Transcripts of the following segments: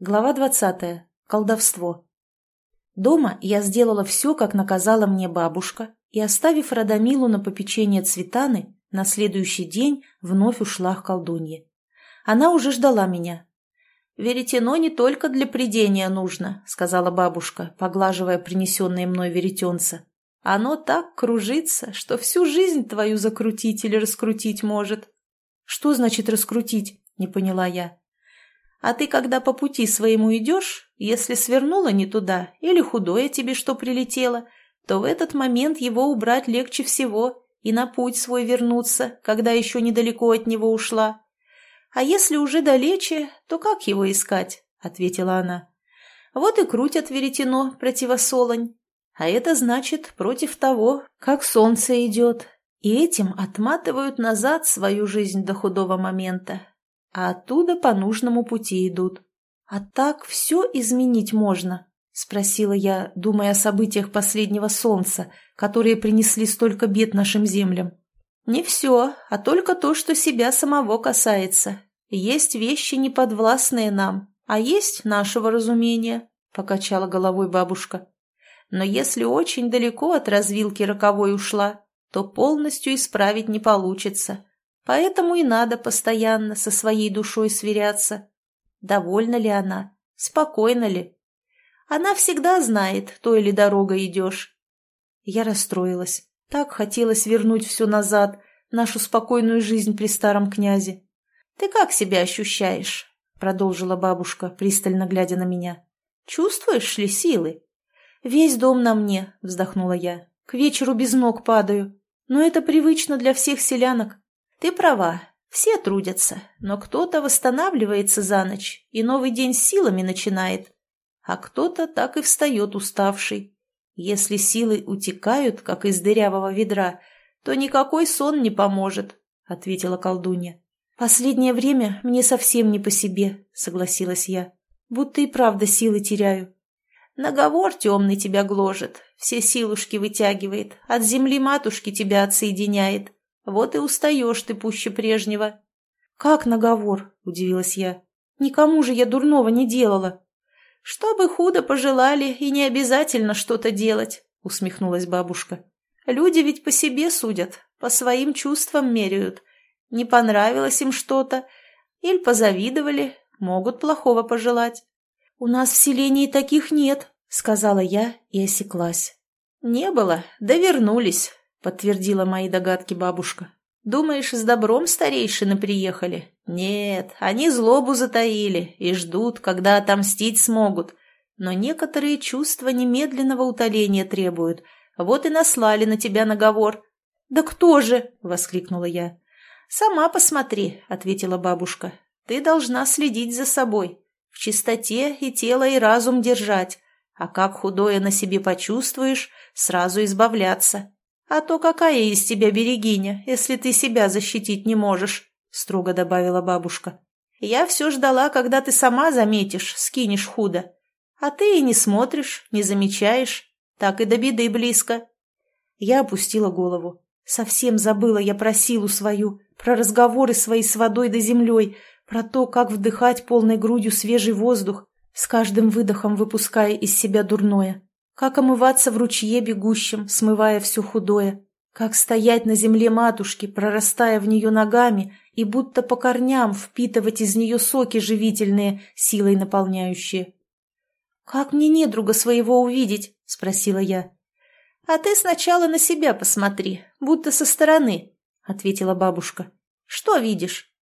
Глава двадцатая. Колдовство. Дома я сделала все, как наказала мне бабушка, и, оставив Радомилу на попечение Цветаны, на следующий день вновь ушла к колдунье. Она уже ждала меня. «Веретено не только для придения нужно», — сказала бабушка, поглаживая принесенное мной веретенце. «Оно так кружится, что всю жизнь твою закрутить или раскрутить может». «Что значит раскрутить?» — не поняла я. А ты, когда по пути своему идешь, если свернула не туда или худое тебе что прилетело, то в этот момент его убрать легче всего и на путь свой вернуться, когда еще недалеко от него ушла. А если уже далече, то как его искать? — ответила она. Вот и крутят веретено противосолонь. А это значит против того, как солнце идет. И этим отматывают назад свою жизнь до худого момента, а оттуда по нужному пути идут. А так все изменить можно, спросила я, думая о событиях последнего солнца, которые принесли столько бед нашим землям. Не все, а только то, что себя самого касается. Есть вещи неподвластные нам, а есть нашего разумения, покачала головой бабушка. Но если очень далеко от развилки роковой ушла, то полностью исправить не получится. Поэтому и надо постоянно со своей душой сверяться. Довольна ли она? Спокойна ли? Она всегда знает, той ли дорогой идешь. Я расстроилась. Так хотелось вернуть все назад, нашу спокойную жизнь при старом князе. «Ты как себя ощущаешь?» — продолжила бабушка, пристально глядя на меня. «Чувствуешь ли силы?» «Весь дом на мне», — вздохнула я. «К вечеру без ног падаю. Но это привычно для всех селянок. Ты права, все трудятся, но кто-то восстанавливается за ночь и новый день с силами начинает, а кто-то так и встает уставший. Если силы утекают, как из дырявого ведра, то никакой сон не поможет, — ответила колдунья. «Последнее время мне совсем не по себе», — согласилась я. «Будто и правда силы теряю». «Наговор темный тебя гложет, все силушки вытягивает, от земли матушки тебя отсоединяет, вот и устаешь ты пуще прежнего. Как наговор? Удивилась я. Никому же я дурного не делала. Чтобы худо пожелали, и не обязательно что-то делать, усмехнулась бабушка. Люди ведь по себе судят, по своим чувствам меряют. Не понравилось им что-то, или позавидовали, могут плохого пожелать. «У нас в селении таких нет», — сказала я и осеклась. «Не было, да вернулись подтвердила мои догадки бабушка. «Думаешь, с добром старейшины приехали? Нет, они злобу затаили и ждут, когда отомстить смогут. Но некоторые чувства немедленного утоления требуют. Вот и наслали на тебя наговор». «Да кто же?» — воскликнула я. «Сама посмотри», — ответила бабушка. «Ты должна следить за собой, в чистоте и тело, и разум держать, а как худое на себе почувствуешь, сразу избавляться. «А то какая из тебя берегиня, если ты себя защитить не можешь?» — строго добавила бабушка. «Я все ждала, когда ты сама заметишь, скинешь худо. А ты и не смотришь, не замечаешь. Так и до беды близко». Я опустила голову. Совсем забыла я про силу свою, про разговоры свои с водой да землей, про то, как вдыхать полной грудью свежий воздух, с каждым выдохом выпуская из себя дурное. Как омываться в ручье бегущем, смывая все худое? Как стоять на земле матушки, прорастая в нее ногами и будто по корням впитывать из нее соки живительные, силой наполняющие? «Как мне недруга своего увидеть?» — спросила я. «А ты сначала на себя посмотри, будто со стороны», — ответила бабушка. «Что видишь?»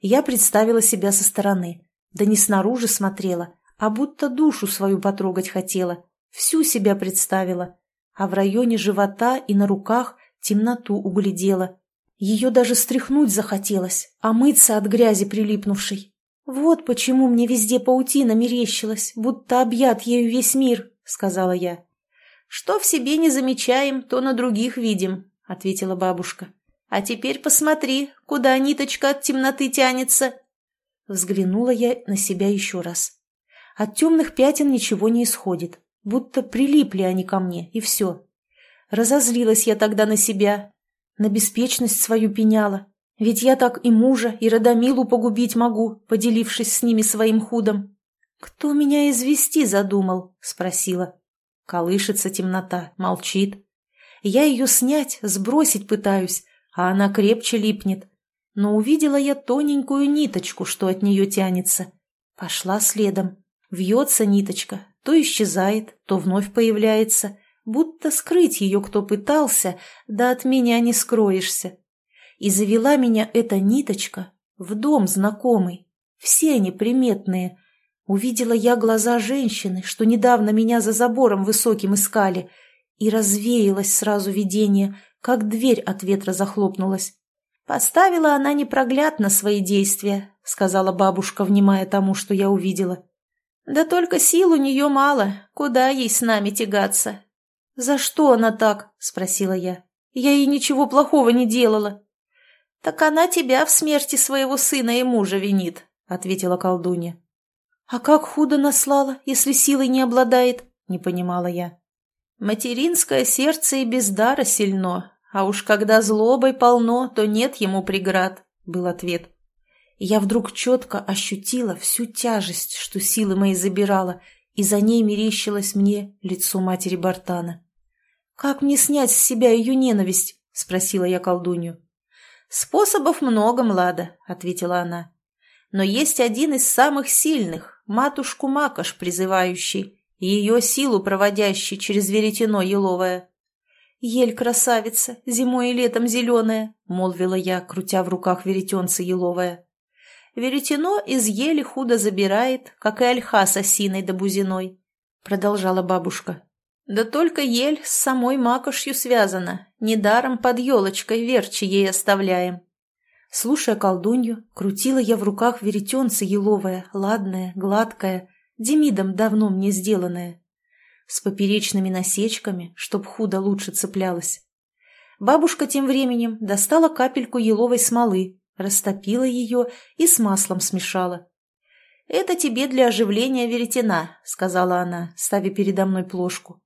Я представила себя со стороны, да не снаружи смотрела, а будто душу свою потрогать хотела — Всю себя представила, а в районе живота и на руках темноту углядела. Ее даже стряхнуть захотелось, а мыться от грязи прилипнувшей. «Вот почему мне везде паутина мерещилась, будто объят ею весь мир», — сказала я. «Что в себе не замечаем, то на других видим», — ответила бабушка. «А теперь посмотри, куда ниточка от темноты тянется». Взглянула я на себя еще раз. От темных пятен ничего не исходит. Будто прилипли они ко мне, и все. Разозлилась я тогда на себя, на беспечность свою пеняла. Ведь я так и мужа, и Радомилу погубить могу, поделившись с ними своим худом. «Кто меня извести задумал?» — спросила. Колышется темнота, молчит. Я ее снять, сбросить пытаюсь, а она крепче липнет. Но увидела я тоненькую ниточку, что от нее тянется. Пошла следом. Вьется ниточка, то исчезает, то вновь появляется, будто скрыть ее кто пытался, да от меня не скроешься. И завела меня эта ниточка в дом знакомый. Все они приметные. Увидела я глаза женщины, что недавно меня за забором высоким искали, и развеялось сразу видение, как дверь от ветра захлопнулась. «Поставила она непроглядно свои действия», — сказала бабушка, внимая тому, что я увидела. «Да только сил у нее мало, куда ей с нами тягаться?» «За что она так?» — спросила я. «Я ей ничего плохого не делала». «Так она тебя в смерти своего сына и мужа винит», — ответила колдунья. «А как худо наслала, если силой не обладает?» — не понимала я. «Материнское сердце и без дара сильно, а уж когда злобой полно, то нет ему преград», — был ответ. Я вдруг четко ощутила всю тяжесть, что силы мои забирала, и за ней мерещилось мне лицо матери Бартана. «Как мне снять с себя ее ненависть?» — спросила я колдунью. «Способов много, Млада», — ответила она. «Но есть один из самых сильных, матушку Макаш призывающий, ее силу проводящий через веретено еловое. «Ель красавица, зимой и летом зеленая», — молвила я, крутя в руках веретенце еловое. «Веретено из ели худо забирает, как и ольха с осиной да бузиной», — продолжала бабушка. «Да только ель с самой макошью связана, недаром под елочкой верчи ей оставляем». Слушая колдунью, крутила я в руках веретенце еловое, ладное, гладкое, демидом давно мне сделанное, с поперечными насечками, чтоб худо лучше цеплялось. Бабушка тем временем достала капельку еловой смолы, растопила ее и с маслом смешала. «Это тебе для оживления веретена», — сказала она, ставя передо мной плошку.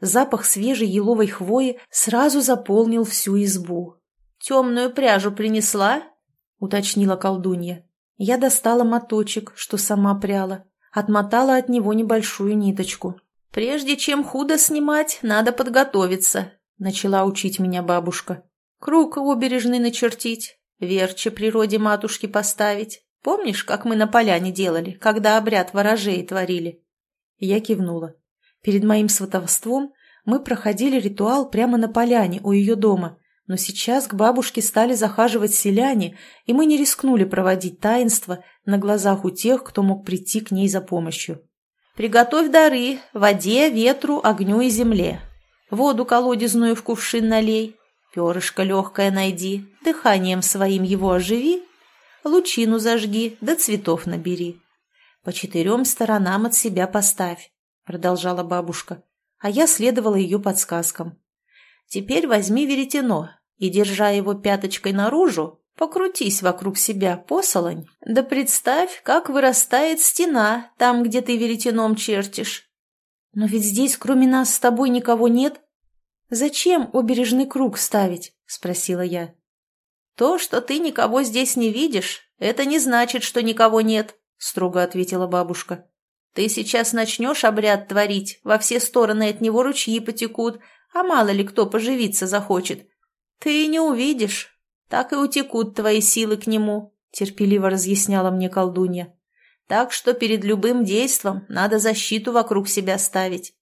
Запах свежей еловой хвои сразу заполнил всю избу. «Темную пряжу принесла?» — уточнила колдунья. Я достала моточек, что сама пряла, отмотала от него небольшую ниточку. «Прежде чем худо снимать, надо подготовиться», — начала учить меня бабушка. «Круг обережный начертить, верче природе матушки поставить. Помнишь, как мы на поляне делали, когда обряд ворожей творили?» Я кивнула. Перед моим сватовством мы проходили ритуал прямо на поляне у ее дома — но сейчас к бабушке стали захаживать селяне, и мы не рискнули проводить таинство на глазах у тех, кто мог прийти к ней за помощью. «Приготовь дары воде, ветру, огню и земле. Воду колодезную в кувшин налей, перышко легкое найди, дыханием своим его оживи, лучину зажги, да цветов набери. По четырем сторонам от себя поставь», — продолжала бабушка, а я следовала ее подсказкам. Теперь возьми веретено и, держа его пяточкой наружу, покрутись вокруг себя посолонь, да представь, как вырастает стена там, где ты веретеном чертишь. Но ведь здесь кроме нас с тобой никого нет. Зачем обережный круг ставить? — спросила я. То, что ты никого здесь не видишь, это не значит, что никого нет, — строго ответила бабушка. Ты сейчас начнешь обряд творить, во все стороны от него ручьи потекут, а мало ли кто поживиться захочет. Ты не увидишь, так и утекут твои силы к нему, терпеливо разъясняла мне колдунья. Так что перед любым действом надо защиту вокруг себя ставить.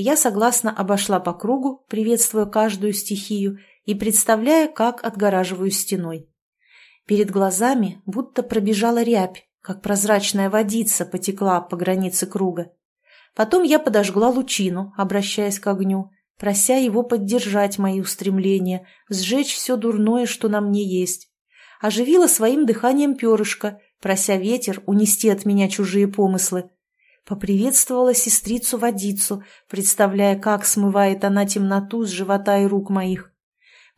Я согласно обошла по кругу, приветствуя каждую стихию и представляя, как отгораживаю стеной. Перед глазами будто пробежала рябь, как прозрачная водица потекла по границе круга. Потом я подожгла лучину, обращаясь к огню, прося его поддержать мои устремления, сжечь все дурное, что на мне есть. Оживила своим дыханием перышко, прося ветер унести от меня чужие помыслы. Поприветствовала сестрицу-водицу, представляя, как смывает она темноту с живота и рук моих.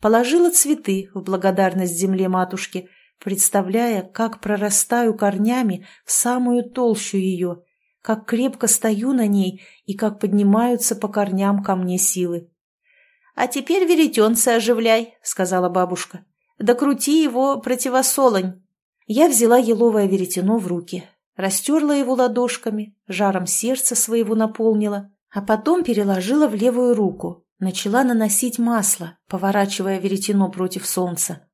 Положила цветы в благодарность земле матушки, представляя, как прорастаю корнями в самую толщу ее — как крепко стою на ней и как поднимаются по корням ко мне силы. — А теперь веретенце оживляй, — сказала бабушка. — Да крути его противосолонь. Я взяла еловое веретено в руки. Растерла его ладошками, жаром сердца своего наполнила, а потом переложила в левую руку, начала наносить масло, поворачивая веретено против солнца.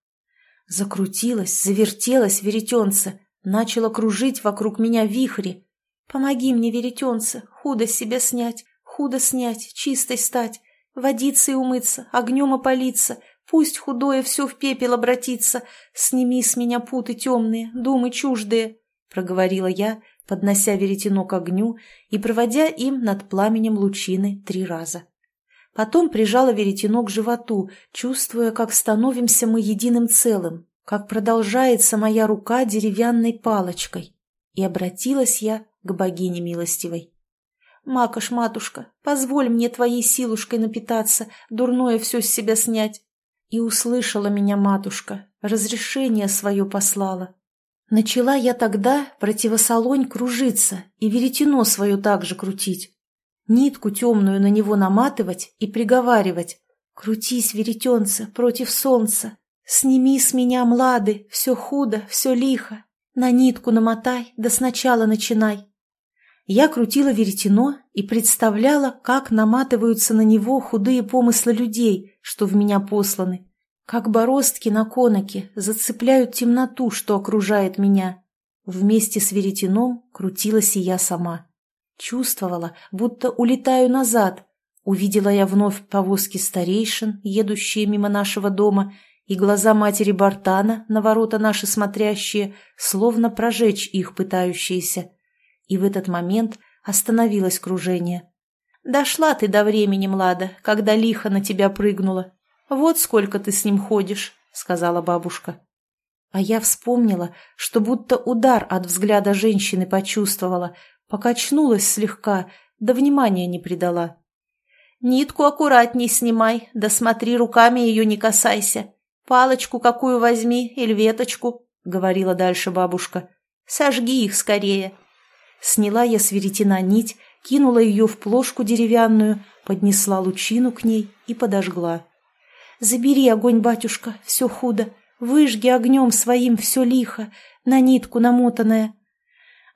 Закрутилась, завертелась веретенце, начала кружить вокруг меня вихри. «Помоги мне, веретенце, худо себя снять, худо снять, чистой стать, водиться и умыться, огнем опалиться, пусть худое все в пепел обратится, сними с меня путы темные, думы чуждые», — проговорила я, поднося веретено к огню и проводя им над пламенем лучины три раза. Потом прижала веретено к животу, чувствуя, как становимся мы единым целым, как продолжается моя рука деревянной палочкой. И обратилась я к богине милостивой. «Макаш, матушка, позволь мне твоей силушкой напитаться, дурное все с себя снять». И услышала меня матушка, разрешение свое послала. Начала я тогда противосолонь кружиться и веретено свое также крутить нитку темную на него наматывать и приговаривать. «Крутись, веретенце, против солнца! Сними с меня, млады, все худо, все лихо! На нитку намотай, да сначала начинай!» Я крутила веретено и представляла, как наматываются на него худые помыслы людей, что в меня посланы, как бороздки на коноке зацепляют темноту, что окружает меня. Вместе с веретеном крутилась и я сама. Чувствовала, будто улетаю назад. Увидела я вновь повозки старейшин, едущие мимо нашего дома, и глаза матери Бартана, на ворота наши смотрящие, словно прожечь их пытающиеся. И в этот момент остановилось кружение. «Дошла ты до времени, Млада, когда лихо на тебя прыгнула. Вот сколько ты с ним ходишь», — сказала бабушка. А я вспомнила, что будто удар от взгляда женщины почувствовала, Покачнулась слегка, да внимания не придала. «Нитку аккуратней снимай, да смотри, руками ее не касайся. Палочку какую возьми или веточку», — говорила дальше бабушка. «Сожги их скорее». Сняла я с веретена нить, кинула ее в плошку деревянную, поднесла лучину к ней и подожгла. «Забери огонь, батюшка, все худо, выжги огнем своим все лихо, на нитку намотанное»,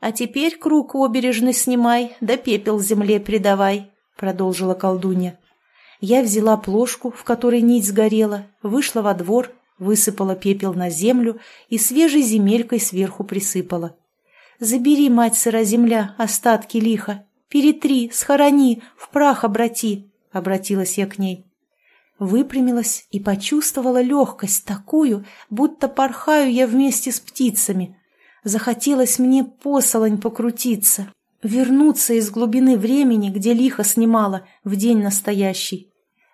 «А теперь круг обережный снимай, да пепел земле придавай», — продолжила колдунья. Я взяла плошку, в которой нить сгорела, вышла во двор, высыпала пепел на землю и свежей земелькой сверху присыпала. «Забери, мать сыра земля, остатки лиха, перетри, схорони, в прах обрати», — обратилась я к ней. Выпрямилась и почувствовала легкость такую, будто порхаю я вместе с птицами — Захотелось мне посолонь покрутиться, вернуться из глубины времени, где лихо снимала, в день настоящий.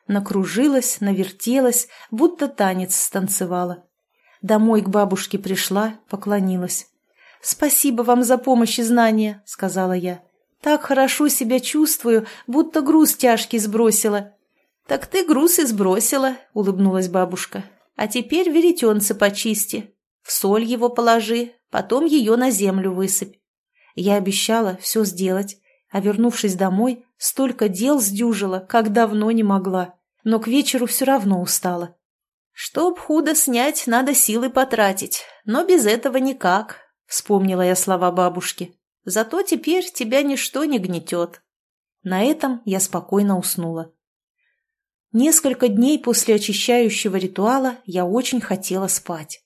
Накружилась, навертелась, будто танец станцевала. Домой к бабушке пришла, поклонилась. «Спасибо вам за помощь и знания», — сказала я. «Так хорошо себя чувствую, будто груз тяжкий сбросила». «Так ты груз и сбросила», — улыбнулась бабушка. «А теперь веретенце почисти. В соль его положи, потом ее на землю высыпь. Я обещала все сделать, а вернувшись домой, столько дел сдюжила, как давно не могла, но к вечеру все равно устала. «Чтоб худо снять, надо силы потратить, но без этого никак», — вспомнила я слова бабушки. «Зато теперь тебя ничто не гнетет». На этом я спокойно уснула. Несколько дней после очищающего ритуала я очень хотела спать.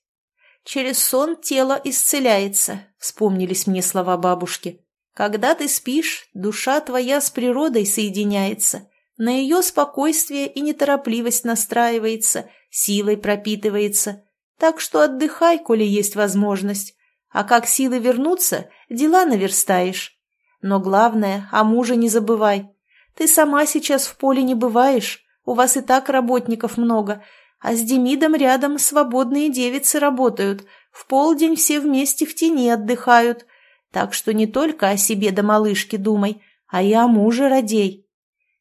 Через сон тело исцеляется, вспомнились мне слова бабушки. Когда ты спишь, душа твоя с природой соединяется, на ее спокойствие и неторопливость настраивается, силой пропитывается. Так что отдыхай, коли есть возможность. А как силы вернутся, дела наверстаешь. Но главное, о муже не забывай. Ты сама сейчас в поле не бываешь, у вас и так работников много, а с Демидом рядом свободные девицы работают. В полдень все вместе в тени отдыхают. Так что не только о себе да малышке думай, а и о муже родей.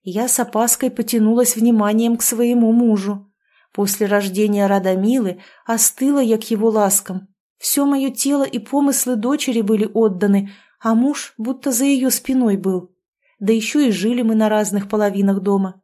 Я с опаской потянулась вниманием к своему мужу. После рождения Радомилы остыла я к его ласкам. Все мое тело и помыслы дочери были отданы, а муж будто за ее спиной был. Да еще и жили мы на разных половинах дома.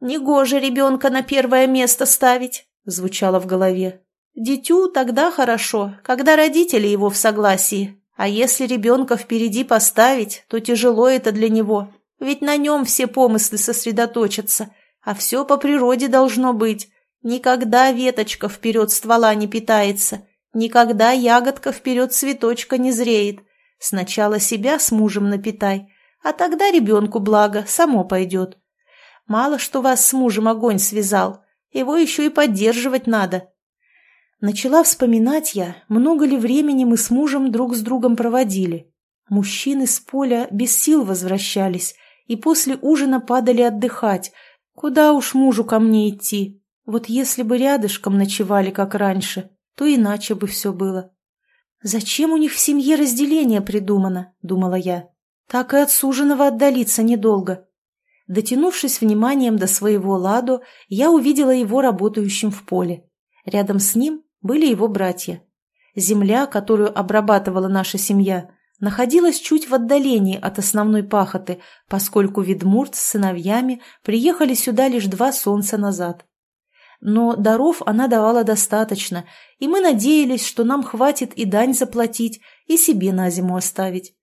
«Негоже ребенка на первое место ставить», — звучало в голове. «Дитю тогда хорошо, когда родители его в согласии, А если ребенка впереди поставить, то тяжело это для него, ведь на нем все помыслы сосредоточатся, а все по природе должно быть. Никогда веточка вперед ствола не питается, никогда ягодка вперед цветочка не зреет. Сначала себя с мужем напитай, а тогда ребенку благо, само пойдет. Мало что вас с мужем огонь связал, его еще и поддерживать надо. Начала вспоминать я, много ли времени мы с мужем друг с другом проводили. Мужчины с поля без сил возвращались и после ужина падали отдыхать. Куда уж мужу ко мне идти? Вот если бы рядышком ночевали, как раньше, то иначе бы все было. «Зачем у них в семье разделение придумано?» — думала я. «Так и от суженого отдалиться недолго». Дотянувшись вниманием до своего ладу, я увидела его работающим в поле. Рядом с ним были его братья. Земля, которую обрабатывала наша семья, находилась чуть в отдалении от основной пахоты, поскольку Ведмурт с сыновьями приехали сюда лишь два солнца назад. Но даров она давала достаточно, и мы надеялись, что нам хватит и дань заплатить, и себе на зиму оставить.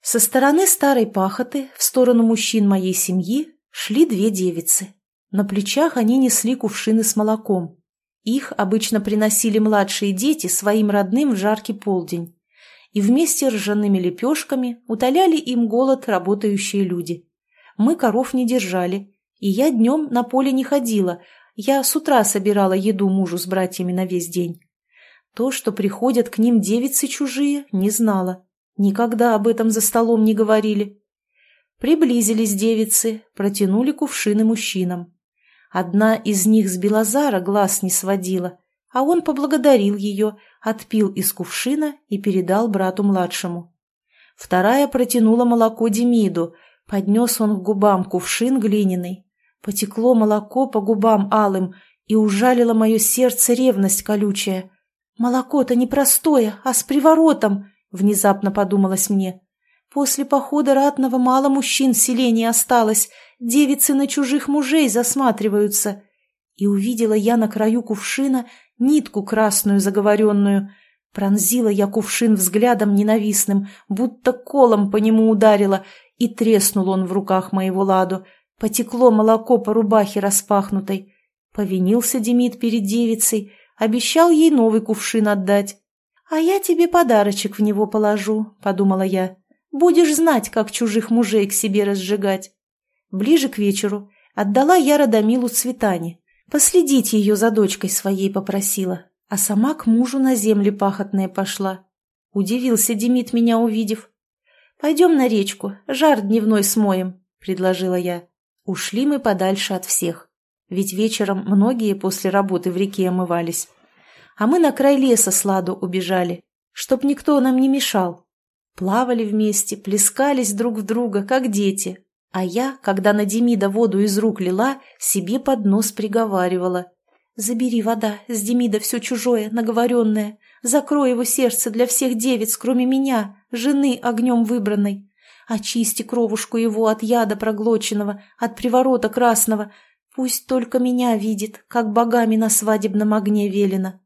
Со стороны старой пахоты, в сторону мужчин моей семьи, шли две девицы. На плечах они несли кувшины с молоком. Их обычно приносили младшие дети своим родным в жаркий полдень. И вместе с ржаными лепешками утоляли им голод работающие люди. Мы коров не держали, и я днем на поле не ходила, я с утра собирала еду мужу с братьями на весь день. То, что приходят к ним девицы чужие, не знала. Никогда об этом за столом не говорили. Приблизились девицы, протянули кувшины мужчинам. Одна из них с Белозара глаз не сводила, а он поблагодарил ее, отпил из кувшина и передал брату младшему. Вторая протянула молоко Демиду, поднес он к губам кувшин глиняный. Потекло молоко по губам алым, и ужалило мое сердце ревность колючая. «Молоко-то не простое, а с приворотом!» — внезапно подумалось мне. «После похода ратного мало мужчин в селении осталось, девицы на чужих мужей засматриваются». И увидела я на краю кувшина нитку красную заговоренную. Пронзила я кувшин взглядом ненавистным, будто колом по нему ударила, и треснул он в руках моего ладу. Потекло молоко по рубахе распахнутой. Повинился Демид перед девицей, обещал ей новый кувшин отдать. «А я тебе подарочек в него положу», — подумала я. «Будешь знать, как чужих мужей к себе разжигать». Ближе к вечеру отдала я Радомилу Цветане. Последить ее за дочкой своей попросила, а сама к мужу на земли пахотные пошла. Удивился Демид, меня увидев. «Пойдем на речку, жар дневной смоем», — предложила я. Ушли мы подальше от всех, ведь вечером многие после работы в реке омывались а мы на край леса с Ладу убежали, чтоб никто нам не мешал. Плавали вместе, плескались друг в друга, как дети. А я, когда на Демида воду из рук лила, себе под нос приговаривала. «Забери вода, с Демида все чужое, наговоренное. Закрой его сердце для всех девиц, кроме меня, жены огнем выбранной. Очисти кровушку его от яда проглоченного, от приворота красного. Пусть только меня видит, как богами на свадебном огне велено»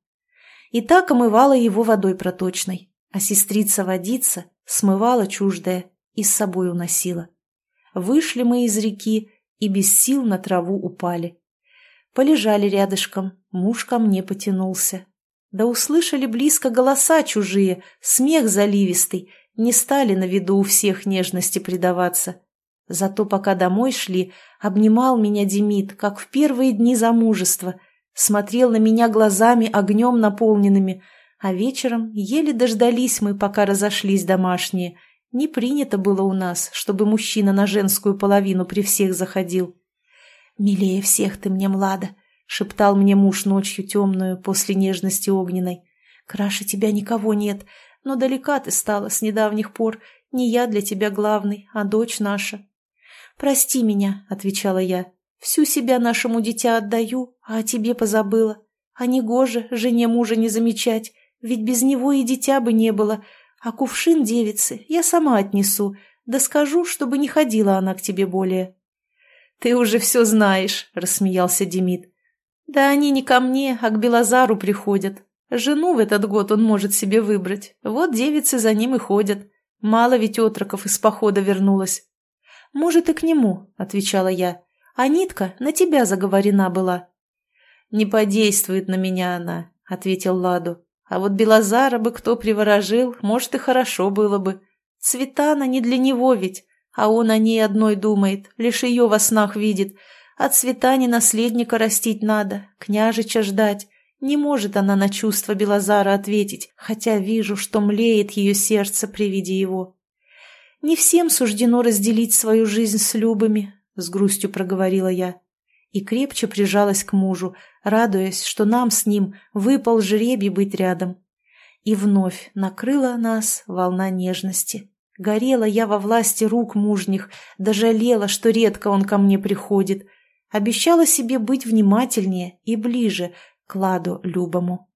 и так омывала его водой проточной, а сестрица-водица смывала чуждое и с собой уносила. Вышли мы из реки и без сил на траву упали. Полежали рядышком, муж ко мне потянулся. Да услышали близко голоса чужие, смех заливистый, не стали на виду у всех нежности предаваться. Зато пока домой шли, обнимал меня Демид, как в первые дни замужества — смотрел на меня глазами огнем наполненными, а вечером еле дождались мы, пока разошлись домашние. Не принято было у нас, чтобы мужчина на женскую половину при всех заходил. «Милее всех ты мне, Млада!» — шептал мне муж ночью темную после нежности огненной. «Краше тебя никого нет, но далека ты стала с недавних пор. Не я для тебя главный, а дочь наша». «Прости меня», — отвечала я. Всю себя нашему дитя отдаю, а о тебе позабыла. А не гоже жене мужа не замечать, ведь без него и дитя бы не было. А кувшин девицы я сама отнесу, да скажу, чтобы не ходила она к тебе более». «Ты уже все знаешь», — рассмеялся Демид. «Да они не ко мне, а к Белозару приходят. Жену в этот год он может себе выбрать. Вот девицы за ним и ходят. Мало ведь отроков из похода вернулось. «Может, и к нему», — отвечала я. «А нитка на тебя заговорена была». «Не подействует на меня она», — ответил Ладу. «А вот Белозара бы кто приворожил, может, и хорошо было бы. Цветана не для него ведь, а он о ней одной думает, лишь ее во снах видит. А Цветане наследника растить надо, княжича ждать. Не может она на чувства Белозара ответить, хотя вижу, что млеет ее сердце при виде его. «Не всем суждено разделить свою жизнь с Любами», — с грустью проговорила я. И крепче прижалась к мужу, радуясь, что нам с ним выпал жребий быть рядом. И вновь накрыла нас волна нежности. Горела я во власти рук мужних, дожалела, что редко он ко мне приходит. Обещала себе быть внимательнее и ближе, кладу любому.